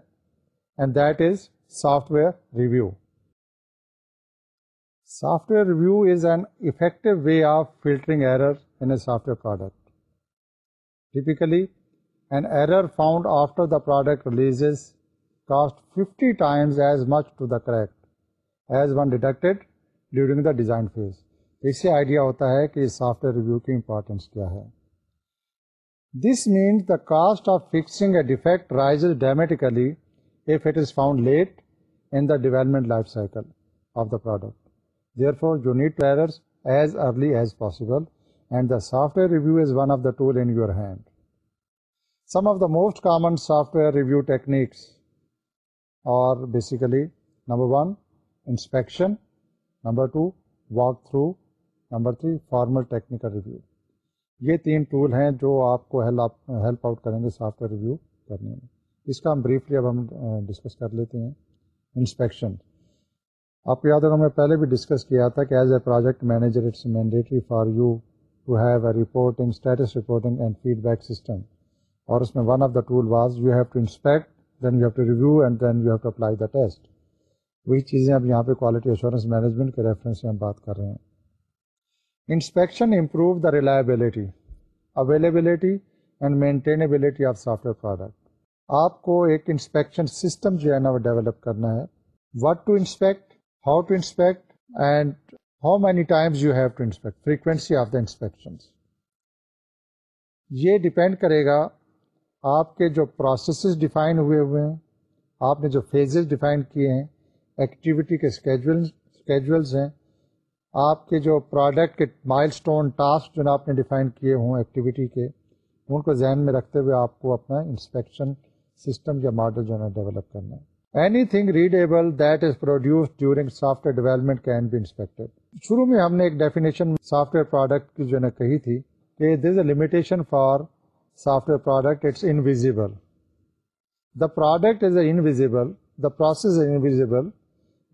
[SPEAKER 1] and that is software review software review is an effective way of filtering error in a software product typically an error found after the product release cost fifty times as much to the correct as one dedicated during the design phase اس سے آئیڈیا ہوتا ہے کہ سافٹ ویئر ریویو کی امپورٹینس کیا ہے This means the cost of fixing a defect rises dramatically if it is found late in the development life cycle of the product. Therefore, you need to errors as early as possible, and the software review is one of the tools in your hand. Some of the most common software review techniques are basically: number one, inspection; number two, walkthrough; number three, formal technical review. یہ تین ٹول ہیں جو آپ کو ہیلپ آؤٹ کریں گے سافٹ ویئر ریویو کرنے میں اس کا ہم بریفلی اب ہم ڈسکس کر لیتے ہیں انسپیکشن آپ کو یاد ہوگا ہم نے پہلے بھی ڈسکس کیا تھا کہ as a project manager it's mandatory for you to have a reporting status reporting and feedback system اور اس میں one of the tool was you have to inspect then you have to review and then you have to apply the test وہی چیزیں اب یہاں پہ کوالٹی ایشورنس مینجمنٹ کے ریفرنس سے ہم بات کر رہے ہیں inspection improve the reliability availability and maintainability of software product آپ کو ایک انسپیکشن سسٹم جو ہے نا وہ ڈیولپ کرنا ہے what to inspect how to inspect and how many times you have to inspect frequency of the inspections یہ ڈپینڈ کرے گا آپ کے جو پروسیسز ڈیفائن ہوئے ہوئے ہیں آپ نے جو فیزز ڈیفائن کیے ہیں ایکٹیویٹی کے اسکیجولس ہیں آپ کے جو پروڈکٹ کے مائل اسٹون ٹاسک جو آپ نے ڈیفائن کیے ہوں ایکٹیویٹی کے ان کو ذہن میں رکھتے ہوئے آپ کو اپنا انسپیکشن سسٹم یا ماڈل جو ہے ڈیولپ کرنا ہے anything readable that is produce during software development can be inspected شروع میں ہم نے ایک ڈیفینیشن سافٹ ویئر پروڈکٹ کی جو نا کہی تھی کہ a limitation for software product it's invisible the product is a invisible the process is invisible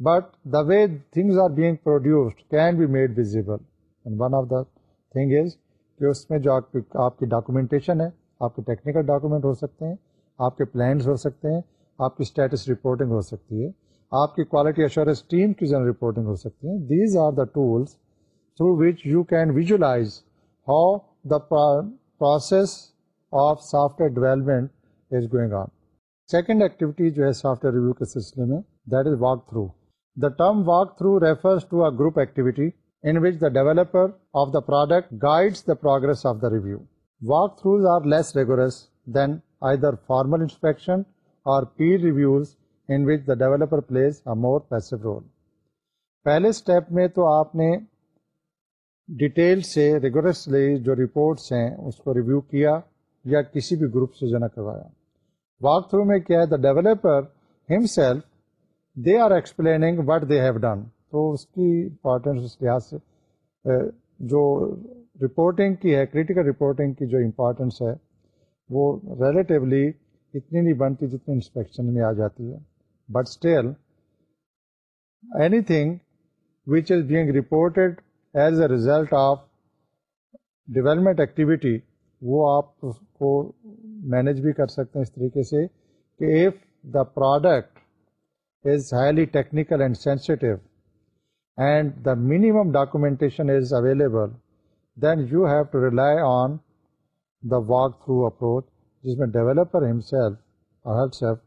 [SPEAKER 1] but the way things are being produced can be made visible one of the thing is کہ اس میں جو آپ کی آپ کی ڈاکومنٹیشن ہے آپ کے ٹیکنیکل ڈاکومنٹ ہو سکتے ہیں آپ کے پلانس ہو سکتے ہیں آپ کی اسٹیٹس رپورٹنگ ہو سکتی ہے آپ کی کوالٹی ایشورنس ٹیم کی ذرا رپورٹنگ ہو سکتی ہیں these are the tools through which you can visualize how the process of software development is going on second activity جو ہے سافٹ ویئر ریویو کے سلسلے میں that is walk through The term walkthrough refers to a group activity in which the developer of the product guides the progress of the review. Walkthroughs are less rigorous than either formal inspection or peer reviews in which the developer plays a more passive role. پہلے اسٹیپ میں تو آپ نے ڈیٹیل سے ریگولرسلی جو رپورٹس ہیں اس کو ریویو کیا یا کسی بھی گروپ سے جو نہ کروایا واک تھرو میں کیا ہے the developer himself they are explaining what they have done تو اس کی امپارٹینس اس لحاظ سے جو رپورٹنگ کی ہے کریٹیکل رپورٹنگ کی جو امپارٹینس ہے وہ ریلیٹیولی اتنی نہیں بنتی جتنی انسپیکشن میں آ جاتی ہے but still anything which is being reported as a result of development activity وہ آپ کو مینج بھی کر سکتے ہیں اس طریقے سے کہ if the product is highly technical and sensitive, and the minimum documentation is available, then you have to rely on the walkthrough approach, jisme developer himself or herself,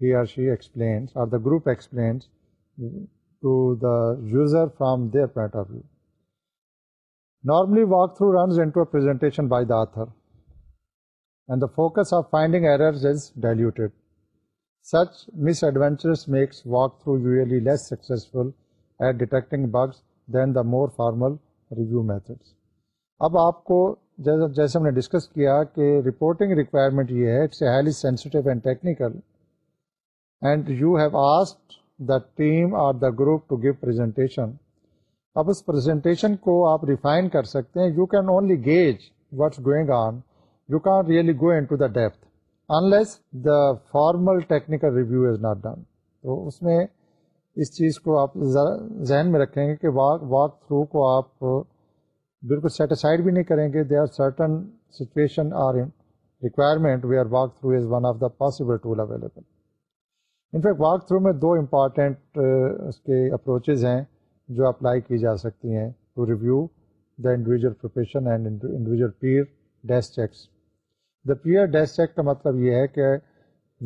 [SPEAKER 1] he or she explains, or the group explains to the user from their point of view. Normally, walkthrough runs into a presentation by the author, and the focus of finding errors is diluted. Such misadventures makes walkthrough usually less successful at detecting bugs than the more formal review methods. اب آپ کو جیسا جیسے ہم نے ڈسکس کیا کہ رپورٹنگ ریکوائرمنٹ یہ ہے it's a highly sensitive and technical and you have asked the team or the group to give presentation اب اس پریزنٹیشن کو آپ ریفائن کر سکتے ہیں you can only gauge what's going on you can really go into the depth unless the formal technical review is not done تو اس میں اس چیز کو آپ ذہن میں رکھیں گے کہ واک واک تھرو کو آپ بالکل سیٹسفائڈ بھی نہیں کریں گے دے are certain situation are in requirement we are walk through is one of the possible tool available in fact walk through میں دو امپارٹینٹ uh, اس کے اپروچز ہیں جو اپلائی کی جا سکتی ہیں to review the individual profession and individual peer desk checks the peer desk check کا مطلب یہ ہے کہ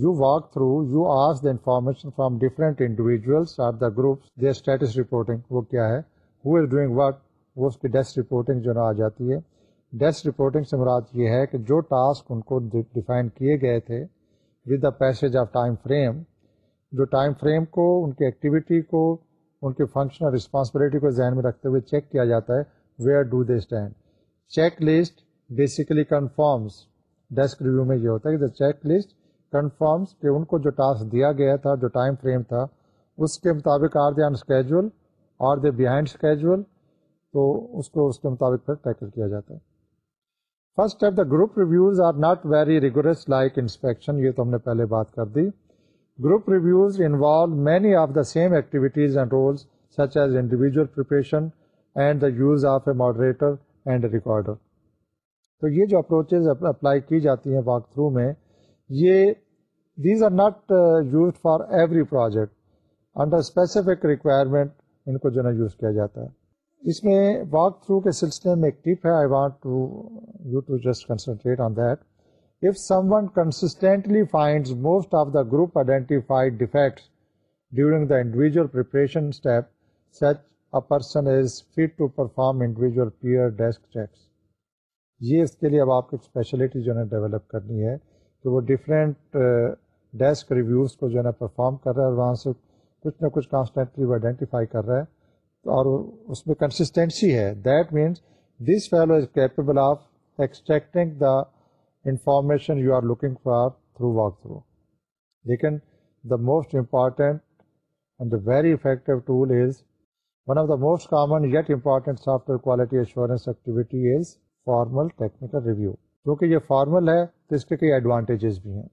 [SPEAKER 1] you walk through you ask the information from different individuals of the groups they status reporting وہ کیا ہے ہو از ڈوئنگ ورک وہ اس کی ڈیسک رپورٹنگ جو نا آ جاتی ہے ڈیسک رپورٹنگ سے مراد یہ ہے کہ جو ٹاسک ان کو ڈیفائن کیے گئے تھے with the passage of time frame جو ٹائم فریم کو ان کی ایکٹیویٹی کو ان کے فنکشن اور رسپانسبلٹی کو ذہن میں رکھتے ہوئے چیک کیا جاتا ہے where do they stand check list basically confirms desk review میں یہ ہوتا ہے کہ دا چیک لسٹ کنفرمس کہ ان کو جو ٹاسک دیا گیا تھا جو ٹائم فریم تھا اس کے مطابق are they on schedule are they behind schedule تو اس کو اس کے مطابق پھر ٹیکل کیا جاتا ہے first if the group reviews are not very rigorous like inspection یہ تو ہم نے پہلے بات کر دی group reviews involve many of the same activities and roles such as individual preparation and the use of a moderator and recorder تو یہ جو اپروچز اپلائی کی جاتی ہیں واک تھرو میں یہ these are not use for every project under specific requirement ان کو جو ہے نا یوز کیا جاتا ہے اس میں واک تھرو کے سلسلے میں ایک ٹپ ہے I want to to you just concentrate on that if someone constantly find most of the group identified defect during the individual preparation step a person is fit to perform individual peer desk checks یہ اس کے لیے اب آپ کو اسپیشلٹی جو ہے نا ڈیولپ کرنی ہے کہ وہ ڈفرینٹ ڈیسک ریویوز کو جو ہے نا پرفارم کر رہا ہے اور وہاں سے کچھ نہ کچھ کانسٹنٹلی وہ آئیڈینٹیفائی کر رہا ہے اور اس میں کنسسٹینسی ہے that means this fellow is capable of extracting the information you are looking for through walk through لیکن the most important and the very effective tool is one of the most common yet important software quality assurance activity is formal technical review کیونکہ یہ فارمل ہے تو اس کے کئی ایڈوانٹیجز بھی ہیں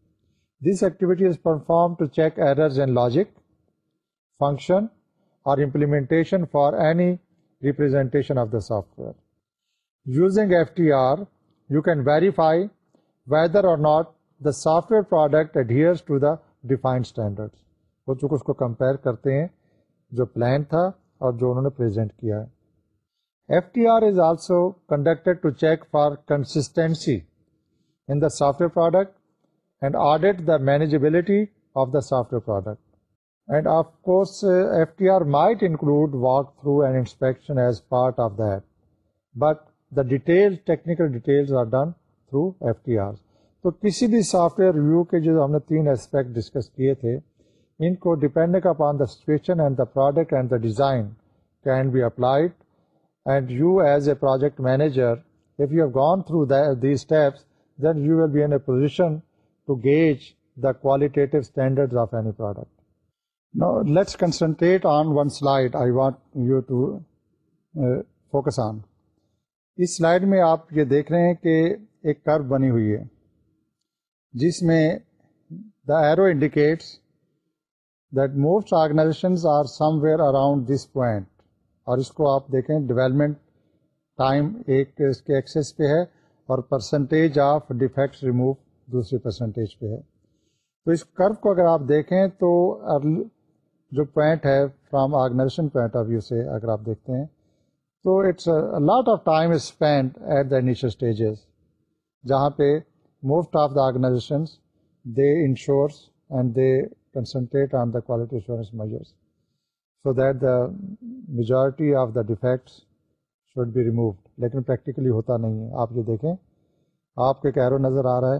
[SPEAKER 1] this activity is perform to check errors and logic function اور implementation for any representation of the software using F T R you can verify whether or not the software product to the defined standards وہ چونکہ اس کو کمپیئر کرتے ہیں جو پلان تھا اور جو انہوں نے پریزنٹ کیا ہے F T R is also conducted to check for the in the software product and of the the product. Of the software product and of course and include uh, as through and inspection as part of the app but the through FTRs. تو کسی بھی سافٹ ویئر ریویو کے جو ہم نے تین اسپیکٹ ڈسکس کیے تھے ان کو depend upon the situation and the product and the design can be applied and you as a project manager if you have gone through these steps that you will be N a gauge the qualitative standard آفی پروڈکٹریٹ on one slide I want اس سلائڈ میں آپ یہ دیکھ رہے ہیں کہ ایک کر بنی ہوئی ہے جس میں the arrow indicates that most organization are where around this point اور اس کو آپ دیکھیں ڈیولپمنٹ ٹائم ایک اس کے ایکسس پہ ہے اور پرسنٹیج آف ڈیفیکٹس ریموو دوسری پرسنٹیج پہ ہے تو اس کرو کو اگر آپ دیکھیں تو جو پوائنٹ ہے from organization point of view سے اگر آپ دیکھتے ہیں تو it's lot of time spend at the initial stages جہاں پہ most of the organizations they insures and they concentrate on the quality insurance measures so that the majority of the defects should be removed لیکن پریکٹیکلی ہوتا نہیں ہے آپ جو دیکھیں آپ کے کہرو نظر آ رہا ہے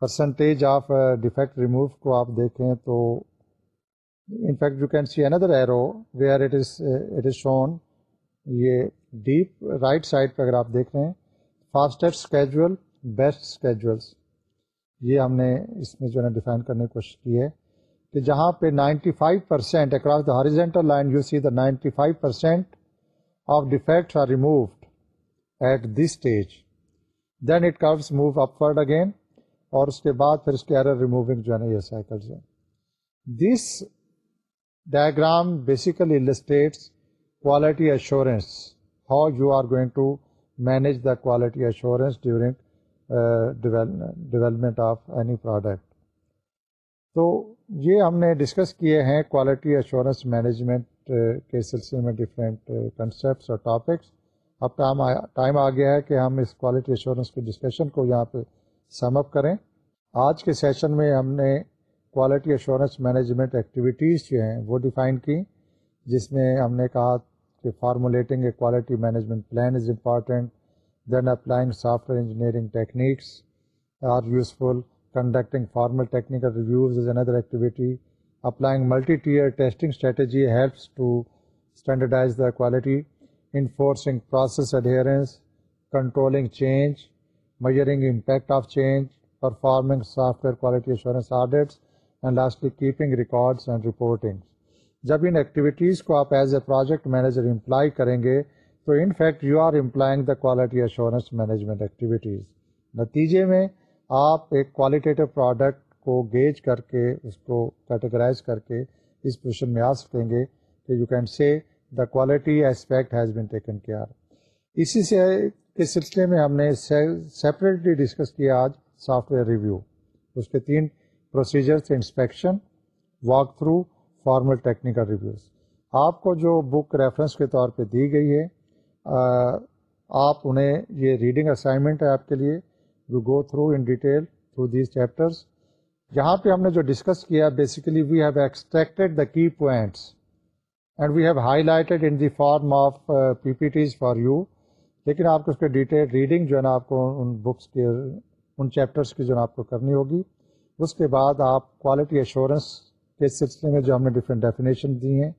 [SPEAKER 1] پرسنٹیج آف ڈیفیکٹ ریموو کو آپ دیکھیں تو in fact you can see another arrow way are it is shown یہ ڈیپ رائٹ سائڈ پہ اگر آپ دیکھ رہے ہیں فاسٹسٹ اسکیجول بیسٹ اسکیجولس یہ ہم نے اس میں جو ہے نا ڈیفائن کرنے کی کوشش کی ہے کہ جہاں پہ 95% five percent across the horizontal line you see the ninety five percent of defect are removed at this stage then it curves move upward again اور اس کے بعد پھر اس کے ایرر ریموونگ جو ہے نا یہ سائیکلز ہیں this diagram basically illustrates quality assurance how you are going to manage the quality assurance during development of any product تو یہ ہم نے ڈسکس کیے ہیں کوالٹی ایشورنس مینجمنٹ کے سلسلے میں ڈفرینٹ کنسیپٹس اور ٹاپکس اب ٹائم ٹائم آ گیا ہے کہ ہم اس کوالٹی ایشورنس کے ڈسکشن کو یہاں پہ سم اپ کریں آج کے سیشن میں ہم نے کوالٹی ایشورنس مینجمنٹ ایکٹیویٹیز جو ہیں وہ ڈیفائن کی جس میں ہم نے کہا کہ formulating a quality management plan is important then applying software engineering techniques are useful conducting formal technical reviews is another activity. Applying multi-tier testing strategy helps to standardize the quality. Enforcing process adherence, controlling change, measuring impact of change, performing software quality assurance audits, and lastly, keeping records and reporting. جب ان ایکٹیویٹیز کو آپ as a project manager employ کریں گے تو in fact you are employing the quality assurance management activities نتیجے میں آپ ایک کوالٹیٹیو پروڈکٹ کو گیج کر کے اس کو کیٹیگرائز کر کے اس پوزیشن میں آ سکیں گے کہ you can see the quality aspect has been taken care اسی سے کے سلسلے میں ہم نے سیپریٹلی ڈسکس کیا آج سافٹ ویئر ریویو اس کے تین procedures inspection walk through formal technical reviews آپ کو جو بک ریفرنس کے طور پہ دی گئی ہے آپ انہیں یہ ریڈنگ اسائنمنٹ ہے آپ کے لیے we go through in detail through these chapter جہاں پہ ہم نے جو ڈسکس کیا basically we have extracted the key points and we have highlighted in the form of P P Ts for you لیکن آپ کو اس کے ڈیٹیل ریڈنگ جو ہے نا آپ کو ان ان بکس کے چیپٹرس کی جو ہے نا آپ کو کرنی ہوگی اس کے بعد آپ کوالٹی ایشورنس کے سلسلے میں جو ہم نے ڈفرینٹ ڈیفینیشن دی ہیں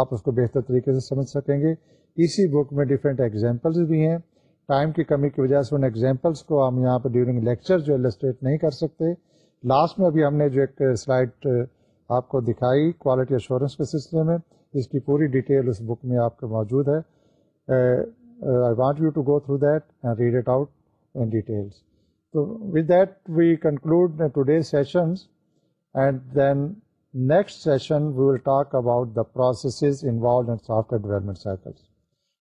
[SPEAKER 1] آپ اس کو بہتر طریقے سے سمجھ سکیں گے اسی بک میں ڈفرینٹ ایگزامپلس بھی ہیں ٹائم کی کمی کی وجہ سے ان ایگزامپلس کو ہم یہاں پہ ڈیورنگ لیکچر جو السٹریٹ نہیں کر سکتے لاسٹ میں ابھی ہم نے جو ایک سلائڈ آپ کو دکھائی کوالٹی ایشورنس کے سلسلے میں اس کی پوری ڈیٹیل اس بک میں آپ کے موجود ہے I want you to go through that and read it out in details تو with that we we conclude sessions and then next session will talk about the processes involved in software development cycles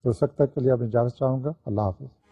[SPEAKER 1] تو سکتا کے لیے اب اجازت چاہوں گا اللہ حافظ